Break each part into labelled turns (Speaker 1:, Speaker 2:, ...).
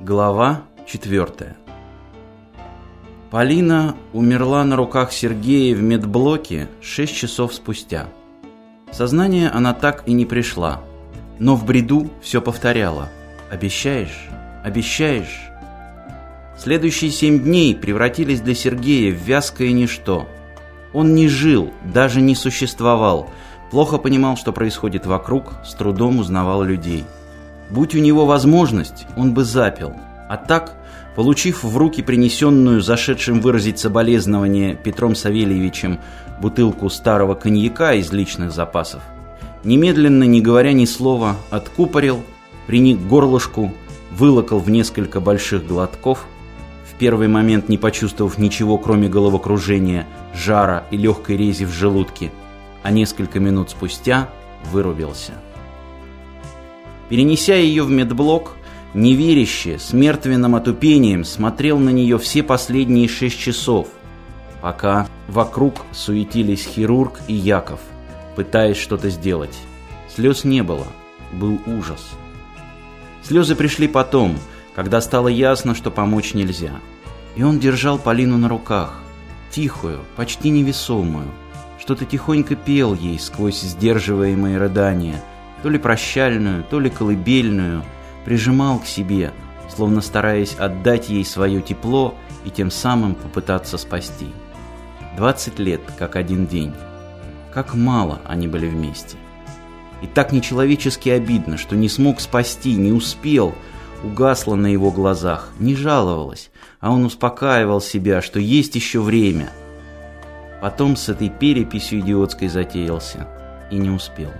Speaker 1: Глава 4 Полина умерла на руках Сергея в медблоке 6 часов спустя. В сознание она так и не пришла, но в бреду все повторяла. «Обещаешь? Обещаешь?» Следующие семь дней превратились для Сергея в вязкое ничто. Он не жил, даже не существовал, плохо понимал, что происходит вокруг, с трудом узнавал людей – Будь у него возможность, он бы запил. А так, получив в руки принесенную зашедшим выразить соболезнование Петром Савельевичем бутылку старого коньяка из личных запасов, немедленно, не говоря ни слова, откупорил, приник горлышку, вылокал в несколько больших глотков, в первый момент не почувствовав ничего, кроме головокружения, жара и легкой рези в желудке, а несколько минут спустя вырубился. Перенеся ее в медблок, неверяще, с мертвенным отупением смотрел на нее все последние шесть часов, пока вокруг суетились хирург и Яков, пытаясь что-то сделать. Слез не было, был ужас. Слезы пришли потом, когда стало ясно, что помочь нельзя. И он держал Полину на руках, тихую, почти невесомую, что-то тихонько пел ей сквозь сдерживаемые рыдания – то ли прощальную, то ли колыбельную, прижимал к себе, словно стараясь отдать ей свое тепло и тем самым попытаться спасти. Двадцать лет, как один день. Как мало они были вместе. И так нечеловечески обидно, что не смог спасти, не успел, угасло на его глазах, не жаловалась, а он успокаивал себя, что есть еще время. Потом с этой переписью идиотской затеялся и не успел.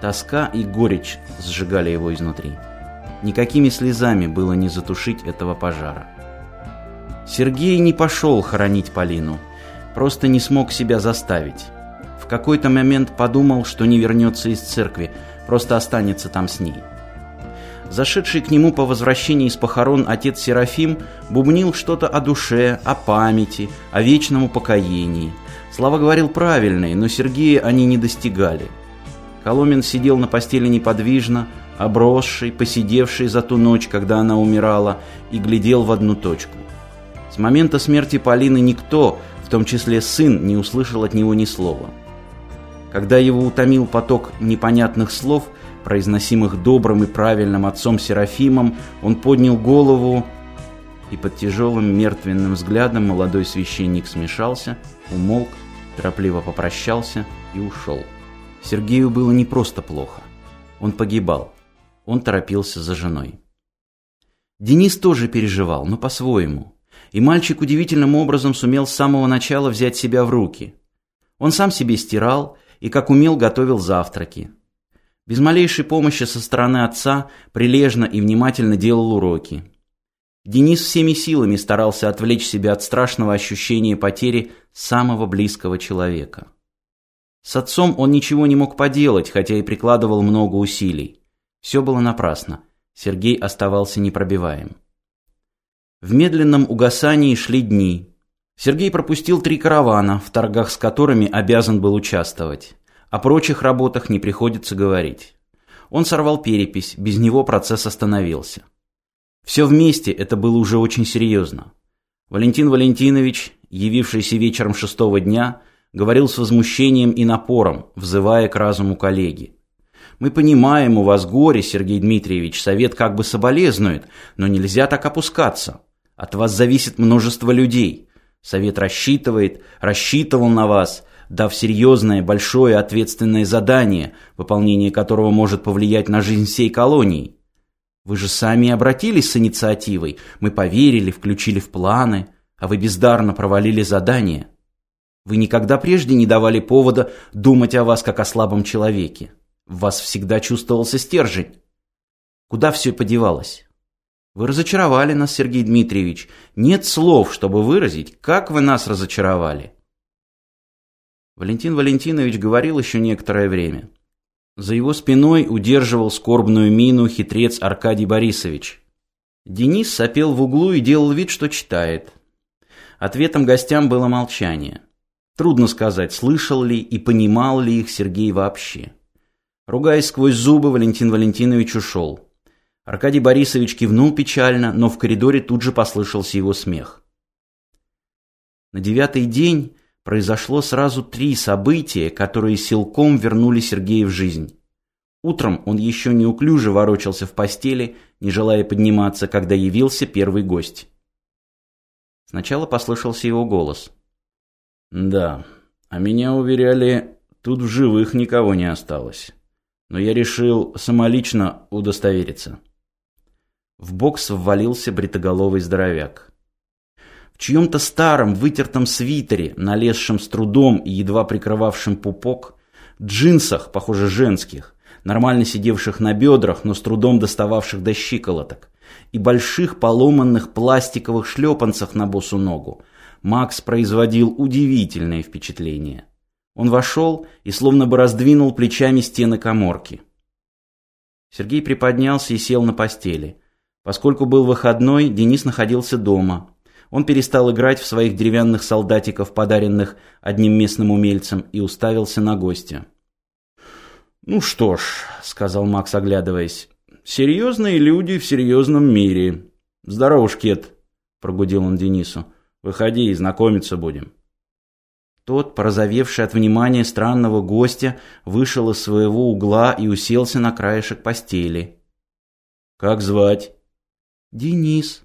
Speaker 1: Тоска и горечь сжигали его изнутри. Никакими слезами было не затушить этого пожара. Сергей не пошел хоронить Полину, просто не смог себя заставить. В какой-то момент подумал, что не вернется из церкви, просто останется там с ней. Зашедший к нему по возвращении из похорон отец Серафим бубнил что-то о душе, о памяти, о вечном упокоении. Слова говорил правильные, но Сергея они не достигали – Коломин сидел на постели неподвижно, обросший, посидевший за ту ночь, когда она умирала, и глядел в одну точку. С момента смерти Полины никто, в том числе сын, не услышал от него ни слова. Когда его утомил поток непонятных слов, произносимых добрым и правильным отцом Серафимом, он поднял голову, и под тяжелым мертвенным взглядом молодой священник смешался, умолк, торопливо попрощался и ушел. Сергею было не просто плохо. Он погибал. Он торопился за женой. Денис тоже переживал, но по-своему. И мальчик удивительным образом сумел с самого начала взять себя в руки. Он сам себе стирал и, как умел, готовил завтраки. Без малейшей помощи со стороны отца прилежно и внимательно делал уроки. Денис всеми силами старался отвлечь себя от страшного ощущения потери самого близкого человека. С отцом он ничего не мог поделать, хотя и прикладывал много усилий. Все было напрасно. Сергей оставался непробиваем. В медленном угасании шли дни. Сергей пропустил три каравана, в торгах с которыми обязан был участвовать. О прочих работах не приходится говорить. Он сорвал перепись, без него процесс остановился. Все вместе это было уже очень серьезно. Валентин Валентинович, явившийся вечером шестого дня, говорил с возмущением и напором, взывая к разуму коллеги. «Мы понимаем, у вас горе, Сергей Дмитриевич, совет как бы соболезнует, но нельзя так опускаться. От вас зависит множество людей. Совет рассчитывает, рассчитывал на вас, дав серьезное, большое, ответственное задание, выполнение которого может повлиять на жизнь всей колонии. Вы же сами обратились с инициативой, мы поверили, включили в планы, а вы бездарно провалили задание». Вы никогда прежде не давали повода думать о вас как о слабом человеке. В вас всегда чувствовался стержень. Куда все подевалось? Вы разочаровали нас, Сергей Дмитриевич. Нет слов, чтобы выразить, как вы нас разочаровали. Валентин Валентинович говорил еще некоторое время. За его спиной удерживал скорбную мину хитрец Аркадий Борисович. Денис сопел в углу и делал вид, что читает. Ответом гостям было молчание. Трудно сказать, слышал ли и понимал ли их Сергей вообще. Ругаясь сквозь зубы, Валентин Валентинович ушел. Аркадий Борисович кивнул печально, но в коридоре тут же послышался его смех. На девятый день произошло сразу три события, которые силком вернули Сергея в жизнь. Утром он еще неуклюже ворочался в постели, не желая подниматься, когда явился первый гость. Сначала послышался его голос. «Да, а меня уверяли, тут в живых никого не осталось. Но я решил самолично удостовериться». В бокс ввалился бритоголовый здоровяк. В чьем-то старом вытертом свитере, налезшем с трудом и едва прикрывавшем пупок, джинсах, похоже, женских, нормально сидевших на бедрах, но с трудом достававших до щиколоток, и больших поломанных пластиковых шлепанцах на босу ногу, Макс производил удивительное впечатление. Он вошел и словно бы раздвинул плечами стены коморки. Сергей приподнялся и сел на постели. Поскольку был выходной, Денис находился дома. Он перестал играть в своих деревянных солдатиков, подаренных одним местным умельцем, и уставился на гостя. «Ну что ж», — сказал Макс, оглядываясь, — «серьезные люди в серьезном мире. Здорово, Шкет», — прогудел он Денису. «Выходи и знакомиться будем». Тот, порозовевший от внимания странного гостя, вышел из своего угла и уселся на краешек постели. «Как звать?» «Денис».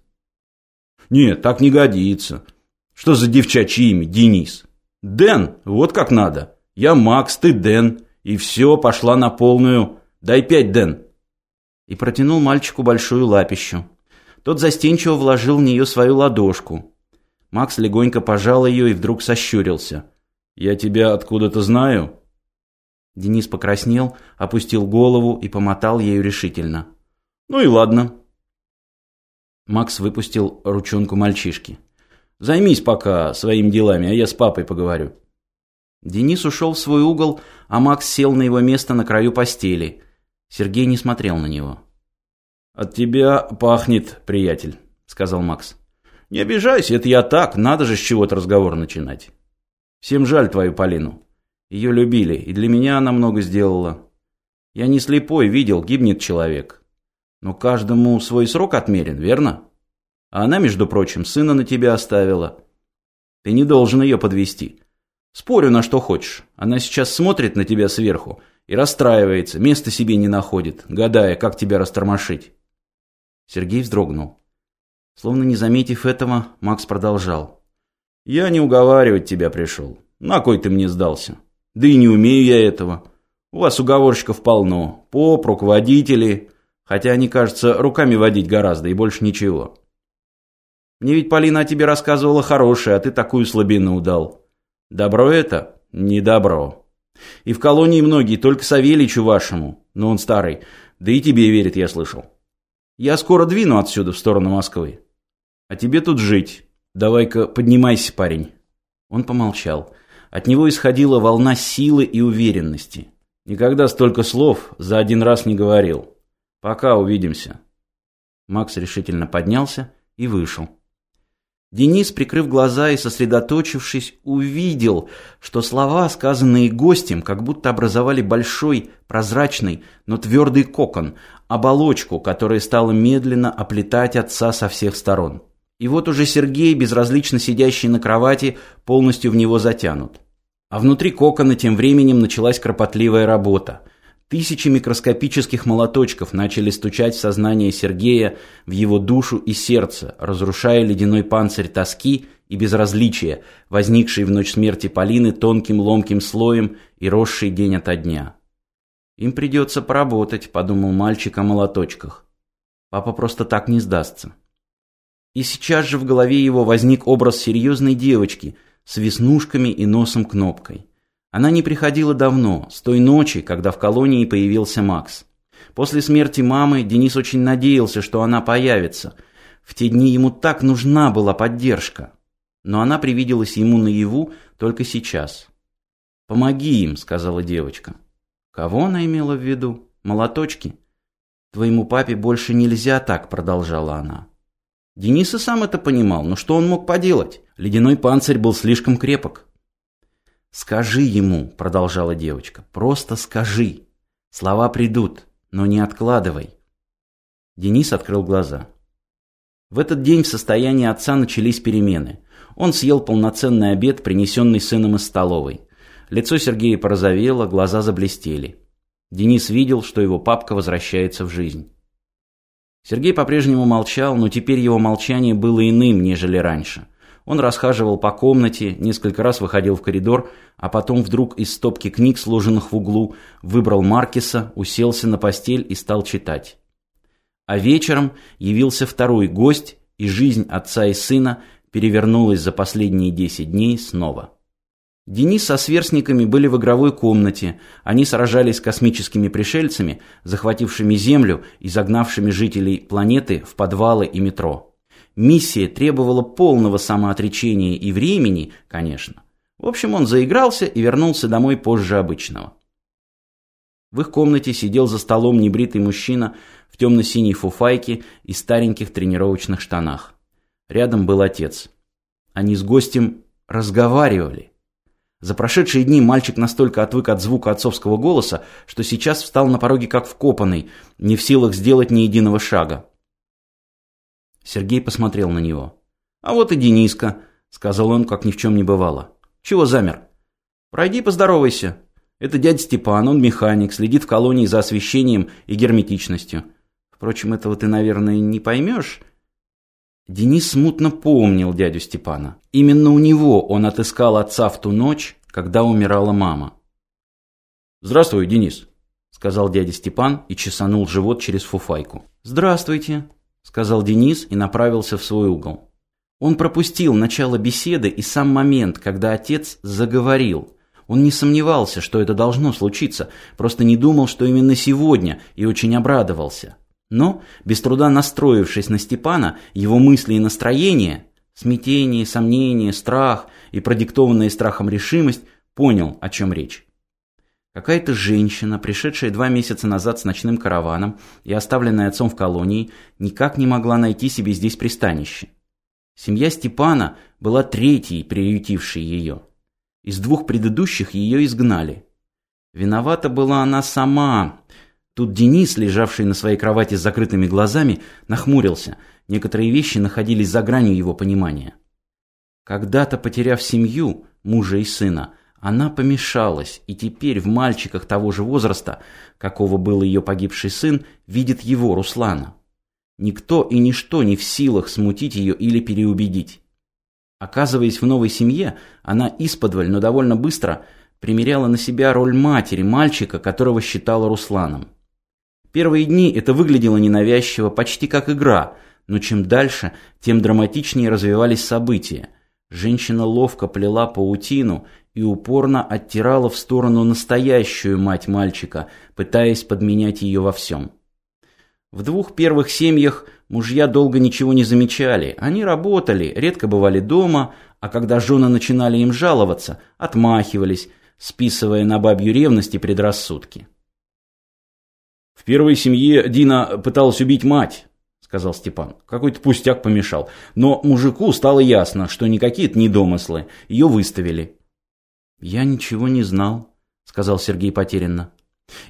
Speaker 1: «Нет, так не годится. Что за девчачье имя, Денис?» «Дэн, вот как надо. Я Макс, ты Дэн. И все, пошла на полную. Дай пять, Дэн. И протянул мальчику большую лапищу. Тот застенчиво вложил в нее свою ладошку. Макс легонько пожал ее и вдруг сощурился. «Я тебя откуда-то знаю?» Денис покраснел, опустил голову и помотал ею решительно. «Ну и ладно». Макс выпустил ручонку мальчишки. «Займись пока своими делами, а я с папой поговорю». Денис ушел в свой угол, а Макс сел на его место на краю постели. Сергей не смотрел на него. «От тебя пахнет, приятель», — сказал Макс. «Не обижайся, это я так, надо же с чего-то разговор начинать. Всем жаль твою Полину. Ее любили, и для меня она много сделала. Я не слепой, видел, гибнет человек. Но каждому свой срок отмерен, верно? А она, между прочим, сына на тебя оставила. Ты не должен ее подвести. Спорю на что хочешь. Она сейчас смотрит на тебя сверху и расстраивается, места себе не находит, гадая, как тебя растормошить. Сергей вздрогнул. Словно не заметив этого, Макс продолжал. «Я не уговаривать тебя пришел. На кой ты мне сдался? Да и не умею я этого. У вас уговорщиков полно. Поп, руководители. Хотя они, кажется, руками водить гораздо и больше ничего. Мне ведь Полина о тебе рассказывала хорошее, а ты такую слабину удал. Добро это? Не добро. И в колонии многие, только Савельичу вашему, но он старый, да и тебе верит, я слышал. Я скоро двину отсюда в сторону Москвы. А тебе тут жить. Давай-ка поднимайся, парень. Он помолчал. От него исходила волна силы и уверенности. Никогда столько слов за один раз не говорил. Пока увидимся. Макс решительно поднялся и вышел. Денис, прикрыв глаза и сосредоточившись, увидел, что слова, сказанные гостем, как будто образовали большой, прозрачный, но твердый кокон, оболочку, которая стала медленно оплетать отца со всех сторон. И вот уже Сергей, безразлично сидящий на кровати, полностью в него затянут. А внутри кокона тем временем началась кропотливая работа. Тысячи микроскопических молоточков начали стучать в сознание Сергея, в его душу и сердце, разрушая ледяной панцирь тоски и безразличия, возникший в ночь смерти Полины тонким ломким слоем и росший день ото дня. «Им придется поработать», — подумал мальчик о молоточках. «Папа просто так не сдастся». И сейчас же в голове его возник образ серьезной девочки с веснушками и носом-кнопкой. Она не приходила давно, с той ночи, когда в колонии появился Макс. После смерти мамы Денис очень надеялся, что она появится. В те дни ему так нужна была поддержка. Но она привиделась ему наяву только сейчас. «Помоги им», — сказала девочка. Кого она имела в виду? Молоточки? «Твоему папе больше нельзя так», — продолжала она. Денис и сам это понимал, но что он мог поделать? Ледяной панцирь был слишком крепок. «Скажи ему», — продолжала девочка, — «просто скажи. Слова придут, но не откладывай». Денис открыл глаза. В этот день в состоянии отца начались перемены. Он съел полноценный обед, принесенный сыном из столовой. Лицо Сергея порозовело, глаза заблестели. Денис видел, что его папка возвращается в жизнь. Сергей по-прежнему молчал, но теперь его молчание было иным, нежели раньше. Он расхаживал по комнате, несколько раз выходил в коридор, а потом вдруг из стопки книг, сложенных в углу, выбрал Маркиса, уселся на постель и стал читать. А вечером явился второй гость, и жизнь отца и сына перевернулась за последние десять дней снова. Денис со сверстниками были в игровой комнате. Они сражались с космическими пришельцами, захватившими Землю и загнавшими жителей планеты в подвалы и метро. Миссия требовала полного самоотречения и времени, конечно. В общем, он заигрался и вернулся домой позже обычного. В их комнате сидел за столом небритый мужчина в темно-синей фуфайке и стареньких тренировочных штанах. Рядом был отец. Они с гостем разговаривали. За прошедшие дни мальчик настолько отвык от звука отцовского голоса, что сейчас встал на пороге как вкопанный, не в силах сделать ни единого шага. Сергей посмотрел на него. «А вот и Дениска», — сказал он, как ни в чем не бывало. «Чего замер? Пройди поздоровайся. Это дядя Степан, он механик, следит в колонии за освещением и герметичностью. Впрочем, этого ты, наверное, не поймешь». Денис смутно помнил дядю Степана. Именно у него он отыскал отца в ту ночь, когда умирала мама. «Здравствуй, Денис», — сказал дядя Степан и чесанул живот через фуфайку. «Здравствуйте», — сказал Денис и направился в свой угол. Он пропустил начало беседы и сам момент, когда отец заговорил. Он не сомневался, что это должно случиться, просто не думал, что именно сегодня, и очень обрадовался. Но, без труда настроившись на Степана, его мысли и настроение, смятение, сомнение, страх и продиктованная страхом решимость, понял, о чем речь. Какая-то женщина, пришедшая два месяца назад с ночным караваном и оставленная отцом в колонии, никак не могла найти себе здесь пристанище. Семья Степана была третьей, приютившей ее. Из двух предыдущих ее изгнали. Виновата была она сама. Тут Денис, лежавший на своей кровати с закрытыми глазами, нахмурился. Некоторые вещи находились за гранью его понимания. Когда-то потеряв семью, мужа и сына, она помешалась, и теперь в мальчиках того же возраста, какого был ее погибший сын, видит его, Руслана. Никто и ничто не в силах смутить ее или переубедить. Оказываясь в новой семье, она исподволь, но довольно быстро примеряла на себя роль матери мальчика, которого считала Русланом. Первые дни это выглядело ненавязчиво, почти как игра, но чем дальше, тем драматичнее развивались события. Женщина ловко плела паутину и упорно оттирала в сторону настоящую мать мальчика, пытаясь подменять ее во всем. В двух первых семьях мужья долго ничего не замечали. Они работали, редко бывали дома, а когда жены начинали им жаловаться, отмахивались, списывая на бабью ревность и предрассудки. «В первой семье Дина пыталась убить мать», — сказал Степан. «Какой-то пустяк помешал. Но мужику стало ясно, что никакие это не. Ее выставили. «Я ничего не знал», — сказал Сергей потерянно.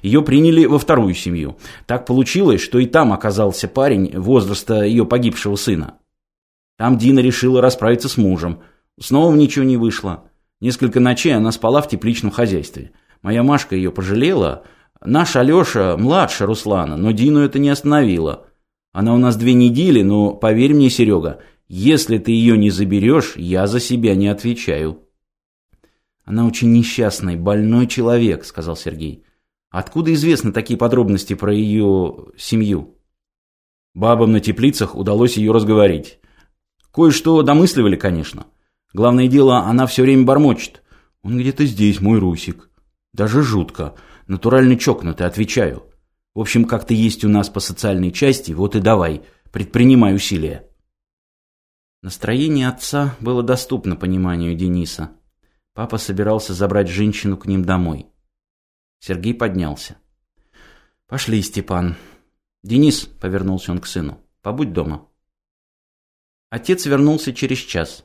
Speaker 1: Ее приняли во вторую семью. Так получилось, что и там оказался парень возраста ее погибшего сына. Там Дина решила расправиться с мужем. Снова ничего не вышло. Несколько ночей она спала в тепличном хозяйстве. Моя Машка ее пожалела. Наш Алеша младше Руслана, но Дину это не остановило. Она у нас две недели, но поверь мне, Серега, если ты ее не заберешь, я за себя не отвечаю. «Она очень несчастный, больной человек», — сказал Сергей. «Откуда известны такие подробности про ее семью?» Бабам на теплицах удалось ее разговорить. Кое-что домысливали, конечно. Главное дело, она все время бормочет. «Он где-то здесь, мой Русик». Даже жутко. Натурально чокнутый, отвечаю. В общем, как то есть у нас по социальной части, вот и давай, предпринимай усилия. Настроение отца было доступно пониманию Дениса. Папа собирался забрать женщину к ним домой. Сергей поднялся. «Пошли, Степан». «Денис», — повернулся он к сыну, — «побудь дома». Отец вернулся через час.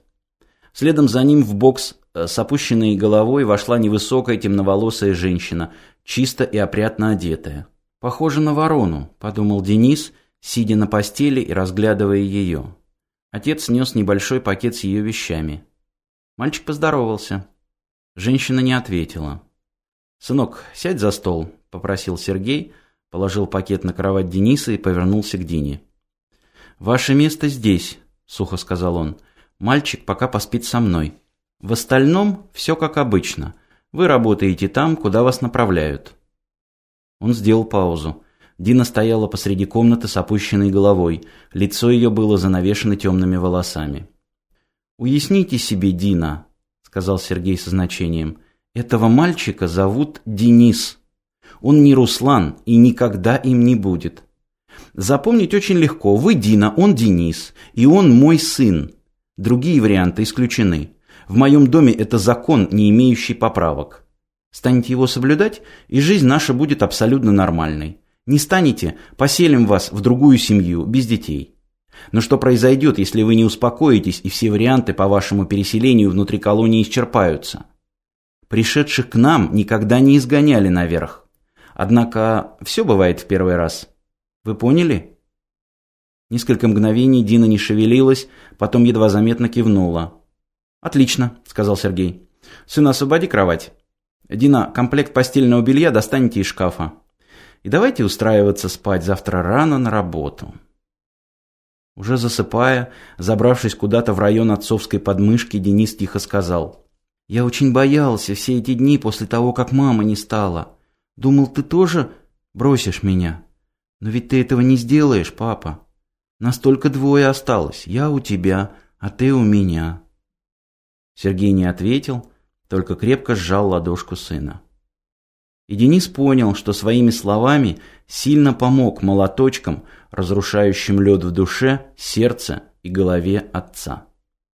Speaker 1: Следом за ним в бокс с опущенной головой вошла невысокая темноволосая женщина, чисто и опрятно одетая. «Похоже на ворону», — подумал Денис, сидя на постели и разглядывая ее. Отец нес небольшой пакет с ее вещами. Мальчик поздоровался. Женщина не ответила. «Сынок, сядь за стол», — попросил Сергей, положил пакет на кровать Дениса и повернулся к Дине. «Ваше место здесь», — сухо сказал он. «Мальчик пока поспит со мной. В остальном все как обычно. Вы работаете там, куда вас направляют». Он сделал паузу. Дина стояла посреди комнаты с опущенной головой. Лицо ее было занавешено темными волосами. «Уясните себе, Дина», — сказал Сергей со значением, — «этого мальчика зовут Денис. Он не Руслан и никогда им не будет. Запомнить очень легко. Вы Дина, он Денис, и он мой сын. Другие варианты исключены. В моем доме это закон, не имеющий поправок. Станете его соблюдать, и жизнь наша будет абсолютно нормальной. Не станете, поселим вас в другую семью, без детей. Но что произойдет, если вы не успокоитесь и все варианты по вашему переселению внутри колонии исчерпаются? Пришедших к нам никогда не изгоняли наверх. Однако все бывает в первый раз. Вы поняли? Несколько мгновений Дина не шевелилась, потом едва заметно кивнула. «Отлично», — сказал Сергей. «Сын, освободи кровать. Дина, комплект постельного белья достаньте из шкафа. И давайте устраиваться спать завтра рано на работу. Уже засыпая, забравшись куда-то в район отцовской подмышки, Денис тихо сказал. «Я очень боялся все эти дни после того, как мама не стала. Думал, ты тоже бросишь меня. Но ведь ты этого не сделаешь, папа. Нас только двое осталось. Я у тебя, а ты у меня». Сергей не ответил, только крепко сжал ладошку сына. И Денис понял, что своими словами сильно помог молоточкам, разрушающим лед в душе, сердце и голове отца.